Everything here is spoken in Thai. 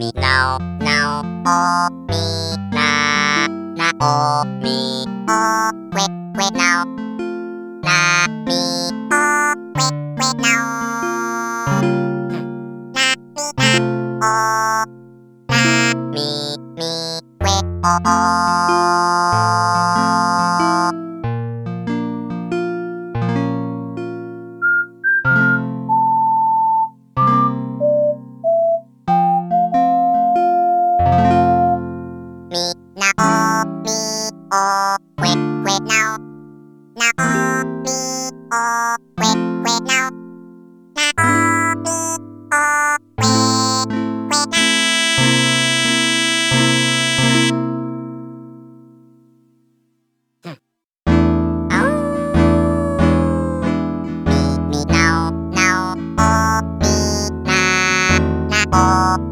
มีนานาโอมีนานาโอมีโอเวเวนานามีโอเวเวนานามีนาโอนามีมีเวโอ now me oh wait wait now now me oh wait wait now 哦。